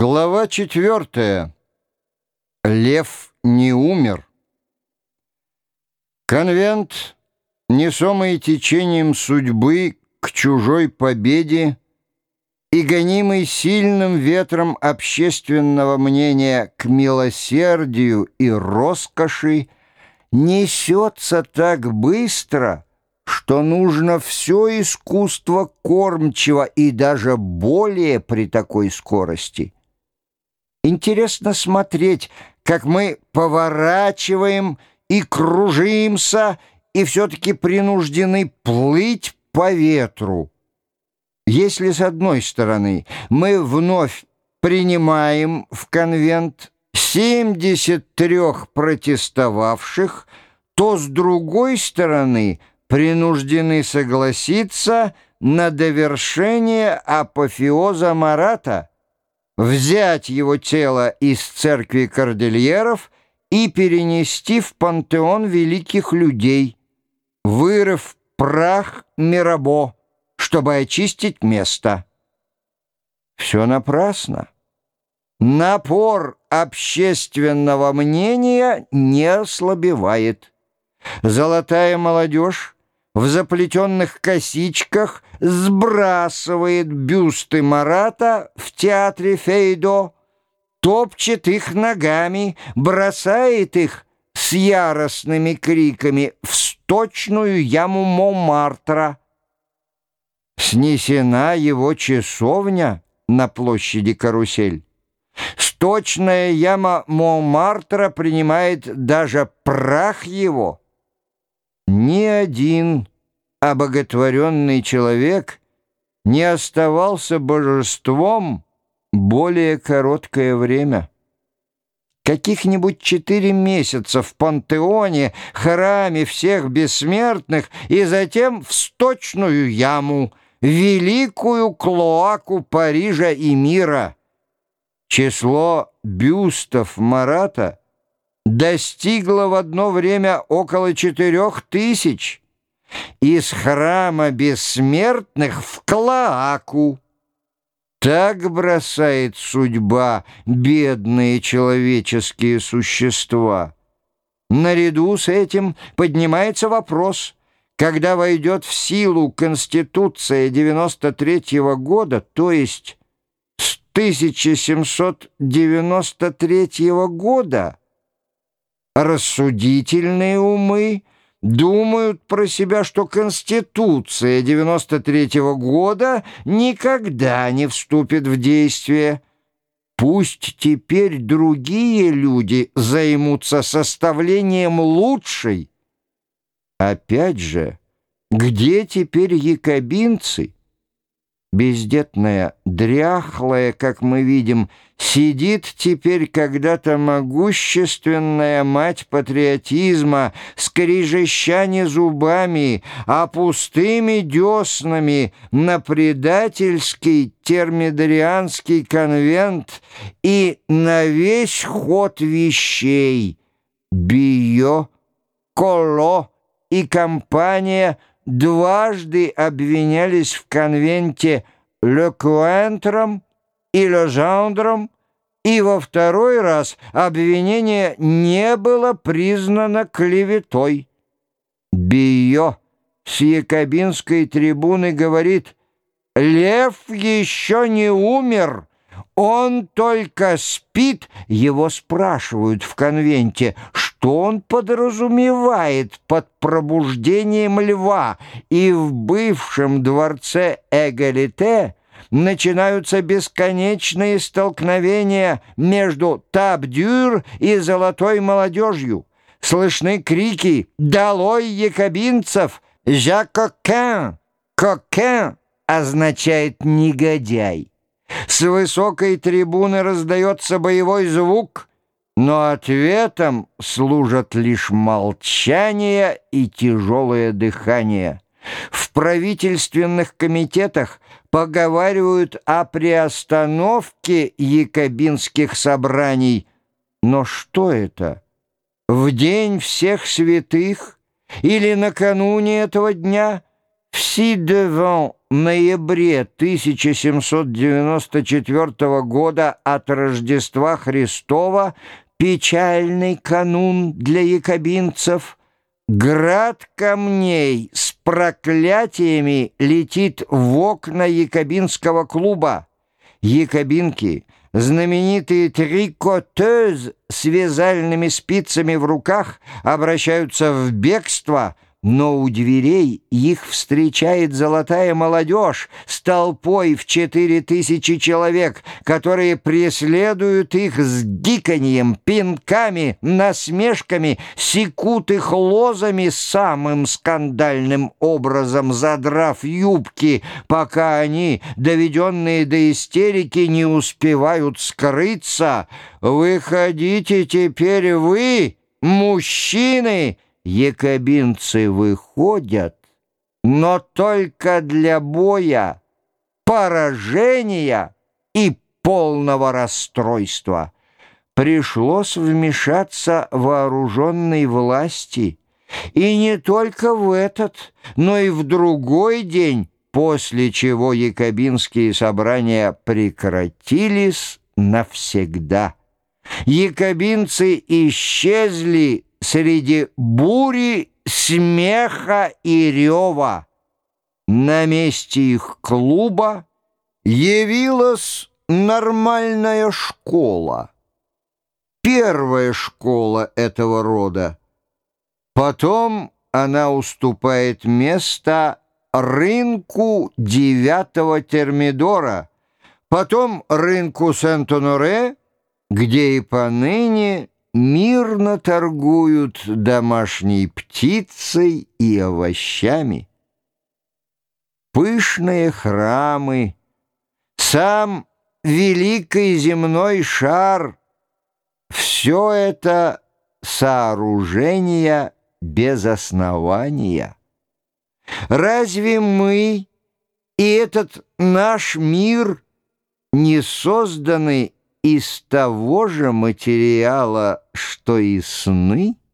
Глава четвертая. Лев не умер. Конвент, несомый течением судьбы к чужой победе и гонимый сильным ветром общественного мнения к милосердию и роскоши, несется так быстро — что нужно все искусство кормчего и даже более при такой скорости. Интересно смотреть, как мы поворачиваем и кружимся, и все-таки принуждены плыть по ветру. Если с одной стороны мы вновь принимаем в конвент 73 протестовавших, то с другой стороны – принуждены согласиться на довершение апофеоза Марата, взять его тело из церкви кордильеров и перенести в пантеон великих людей, вырыв прах Мирабо, чтобы очистить место. Все напрасно. Напор общественного мнения не ослабевает. Золотая молодежь в заплетенных косичках сбрасывает бюсты Марата в театре Фейдо, топчет их ногами, бросает их с яростными криками в сточную яму Момартра. Снесена его часовня на площади Карусель. Сточная яма Момартра принимает даже прах его — ни один обоготворенный человек не оставался божеством более короткое время. Каких-нибудь четыре месяца в пантеоне, храме всех бессмертных и затем в сточную яму, великую клоаку Парижа и мира. Число бюстов Марата — достигла в одно время около четырех тысяч. Из храма бессмертных в Клоаку. Так бросает судьба бедные человеческие существа. Наряду с этим поднимается вопрос, когда войдет в силу Конституция 93 -го года, то есть с 1793 года, рассудительные умы думают про себя, что Конституция 93-го года никогда не вступит в действие. Пусть теперь другие люди займутся составлением лучшей. Опять же, где теперь якобинцы? Бездетная, дряхлая, как мы видим, сидит теперь когда-то могущественная мать патриотизма, скрижеща зубами, а пустыми деснами на предательский термидорианский конвент и на весь ход вещей. Био, Коло и компания — дважды обвинялись в конвенте Лекуэнтром и Лежандром, и во второй раз обвинение не было признано клеветой. Био с якобинской трибуны говорит «Лев еще не умер». Он только спит, его спрашивают в конвенте, что он подразумевает под пробуждением льва, и в бывшем дворце Эгалите начинаются бесконечные столкновения между tape-dur и золотой молодежью. Слышны крики «Долой якобинцев!» «Jacoquin!» «Coquin» означает «негодяй». С высокой трибуны раздается боевой звук, но ответом служат лишь молчание и тяжелое дыхание. В правительственных комитетах поговаривают о приостановке якобинских собраний. Но что это? В день всех святых или накануне этого дня – «Си деван ноябре 1794 года от Рождества Христова печальный канун для якобинцев, град камней с проклятиями летит в окна якобинского клуба. Якобинки, знаменитые трикотез с вязальными спицами в руках, обращаются в бегство – но у дверей их встречает золотая молодежь с толпой в четыре тысячи человек, которые преследуют их с гиканьем, пинками, насмешками, секут их лозами самым скандальным образом, задрав юбки, пока они, доведенные до истерики, не успевают скрыться. «Выходите теперь вы, мужчины!» Якобинцы выходят, но только для боя, поражения и полного расстройства. Пришлось вмешаться вооруженной власти, и не только в этот, но и в другой день, после чего якобинские собрания прекратились навсегда. Якобинцы исчезли среди бури, смеха и рева. На месте их клуба явилась нормальная школа. Первая школа этого рода. Потом она уступает место рынку девятого термидора, потом рынку Сент-Оноре, где и поныне мирно торгуют домашней птицей и овощами. Пышные храмы, сам великий земной шар — все это сооружения без основания. Разве мы и этот наш мир не созданы из того же материала, что и сны —